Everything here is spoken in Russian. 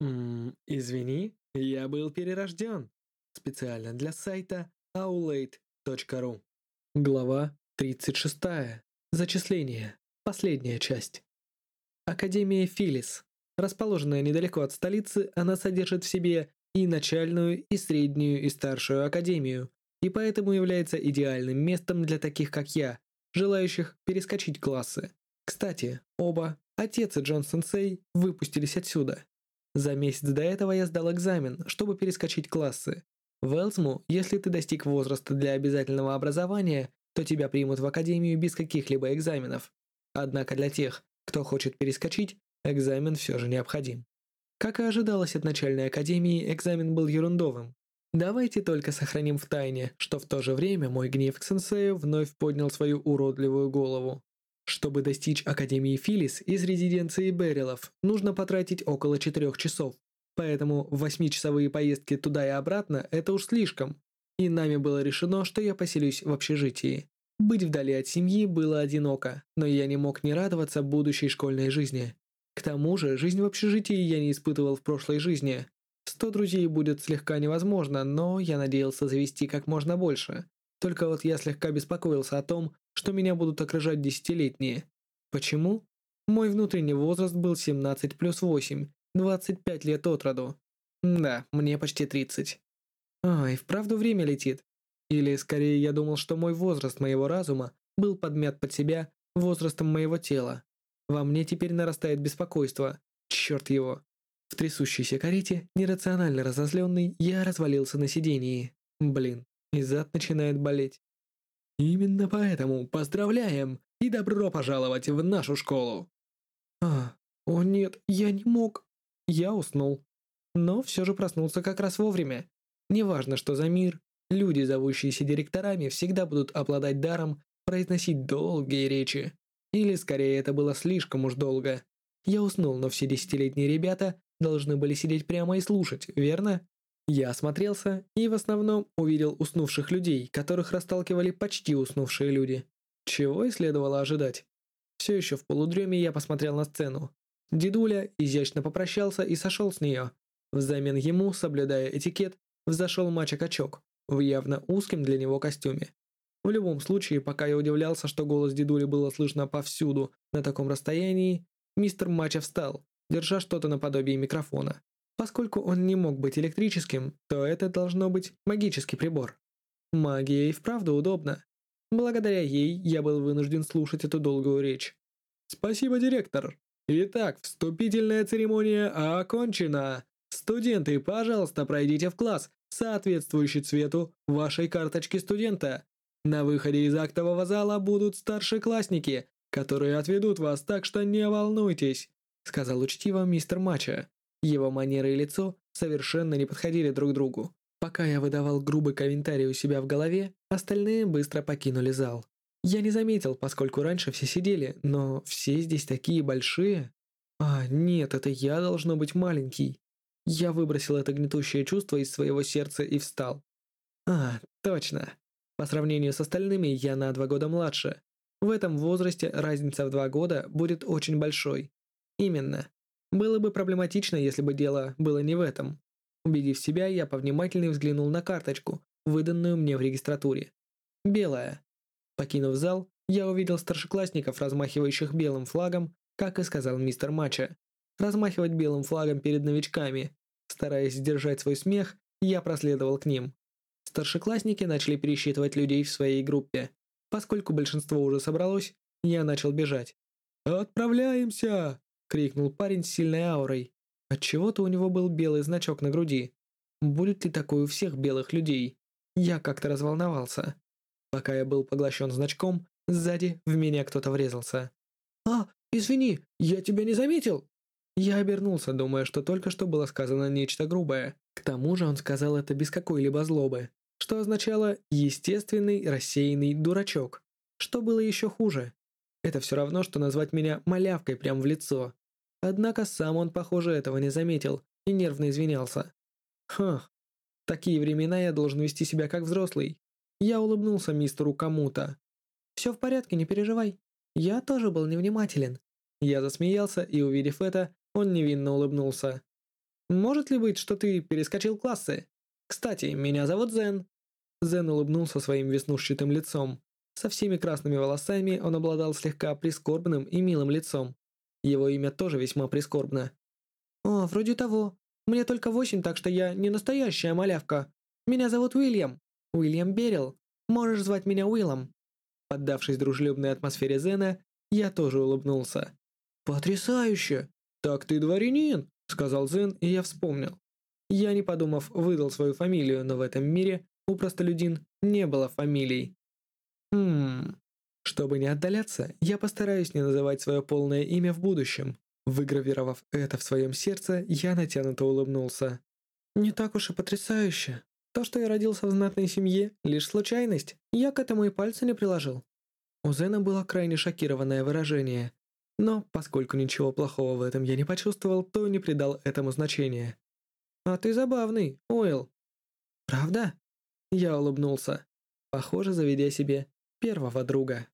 Ммм, извини, я был перерожден. Специально для сайта aulade.ru. Глава 36. Зачисление. Последняя часть. Академия Филис. Расположенная недалеко от столицы, она содержит в себе и начальную, и среднюю, и старшую академию, и поэтому является идеальным местом для таких, как я, желающих перескочить классы. Кстати, оба, отец и Джон Сенсей, выпустились отсюда. За месяц до этого я сдал экзамен, чтобы перескочить классы. В Элсму, если ты достиг возраста для обязательного образования, то тебя примут в академию без каких-либо экзаменов. Однако для тех, кто хочет перескочить, экзамен все же необходим. Как и ожидалось от начальной академии, экзамен был ерундовым. Давайте только сохраним в тайне, что в то же время мой гнев к сенсею вновь поднял свою уродливую голову. Чтобы достичь Академии Филис из резиденции Берилов, нужно потратить около 4 часов. Поэтому восьмичасовые поездки туда и обратно – это уж слишком. И нами было решено, что я поселюсь в общежитии. Быть вдали от семьи было одиноко, но я не мог не радоваться будущей школьной жизни. К тому же, жизнь в общежитии я не испытывал в прошлой жизни. Сто друзей будет слегка невозможно, но я надеялся завести как можно больше. Только вот я слегка беспокоился о том, что меня будут окружать десятилетние. Почему? Мой внутренний возраст был 17 плюс 8, 25 лет от роду. Да, мне почти 30. А, и вправду время летит. Или, скорее, я думал, что мой возраст моего разума был подмят под себя возрастом моего тела. Во мне теперь нарастает беспокойство. Черт его. В трясущейся карете, нерационально разозленный, я развалился на сидении. Блин, и зад начинает болеть. Именно поэтому поздравляем и добро пожаловать в нашу школу. А, о нет, я не мог. Я уснул. Но все же проснулся как раз вовремя. Неважно, что за мир, люди, зовущиеся директорами, всегда будут обладать даром произносить долгие речи. Или скорее это было слишком уж долго. Я уснул, но все десятилетние ребята должны были сидеть прямо и слушать, верно? Я осмотрелся и в основном увидел уснувших людей, которых расталкивали почти уснувшие люди. Чего и следовало ожидать. Все еще в полудреме я посмотрел на сцену. Дедуля изящно попрощался и сошел с нее. Взамен ему, соблюдая этикет, взошел мача-качок в явно узком для него костюме. В любом случае, пока я удивлялся, что голос дедули было слышно повсюду на таком расстоянии, мистер Мача встал, держа что-то наподобие микрофона. Поскольку он не мог быть электрическим, то это должно быть магический прибор. Магия и вправду удобна. Благодаря ей я был вынужден слушать эту долгую речь. Спасибо, директор. Итак, вступительная церемония окончена. Студенты, пожалуйста, пройдите в класс, соответствующий цвету вашей карточки студента. На выходе из актового зала будут старшеклассники, которые отведут вас, так что не волнуйтесь, сказал учтиво мистер Мача. Его манеры и лицо совершенно не подходили друг другу. Пока я выдавал грубый комментарий у себя в голове, остальные быстро покинули зал. Я не заметил, поскольку раньше все сидели, но все здесь такие большие. А, нет, это я должно быть маленький. Я выбросил это гнетущее чувство из своего сердца и встал. А, точно. По сравнению с остальными, я на два года младше. В этом возрасте разница в два года будет очень большой. Именно. Было бы проблематично, если бы дело было не в этом. Убедив себя, я повнимательнее взглянул на карточку, выданную мне в регистратуре. Белая. Покинув зал, я увидел старшеклассников, размахивающих белым флагом, как и сказал мистер Мача. Размахивать белым флагом перед новичками. Стараясь сдержать свой смех, я проследовал к ним. Старшеклассники начали пересчитывать людей в своей группе. Поскольку большинство уже собралось, я начал бежать. «Отправляемся!» Крикнул парень с сильной аурой. Отчего-то у него был белый значок на груди. Будет ли такой у всех белых людей? Я как-то разволновался. Пока я был поглощен значком, сзади в меня кто-то врезался. «А, извини, я тебя не заметил!» Я обернулся, думая, что только что было сказано нечто грубое. К тому же он сказал это без какой-либо злобы, что означало «естественный рассеянный дурачок». Что было еще хуже? Это все равно, что назвать меня малявкой прямо в лицо. Однако сам он, похоже, этого не заметил и нервно извинялся. Хм, такие времена я должен вести себя как взрослый. Я улыбнулся мистеру кому-то. «Все в порядке, не переживай. Я тоже был невнимателен». Я засмеялся, и, увидев это, он невинно улыбнулся. Может ли быть, что ты перескочил классы? Кстати, меня зовут Зен». Зен улыбнулся своим веснушчатым лицом. Со всеми красными волосами он обладал слегка прискорбным и милым лицом. Его имя тоже весьма прискорбно. «О, вроде того. Мне только восемь, так что я не настоящая малявка. Меня зовут Уильям. Уильям Берил. Можешь звать меня Уиллом». Поддавшись дружелюбной атмосфере Зена, я тоже улыбнулся. «Потрясающе! Так ты дворянин!» — сказал Зен, и я вспомнил. Я, не подумав, выдал свою фамилию, но в этом мире у простолюдин не было фамилий. Хм... Чтобы не отдаляться, я постараюсь не называть свое полное имя в будущем. Выгравировав это в своем сердце, я натянуто улыбнулся. Не так уж и потрясающе. То, что я родился в знатной семье, лишь случайность. Я к этому и пальца не приложил. У Зена было крайне шокированное выражение. Но, поскольку ничего плохого в этом я не почувствовал, то не придал этому значения. «А ты забавный, Ойл». «Правда?» Я улыбнулся, похоже, заведя себе первого друга.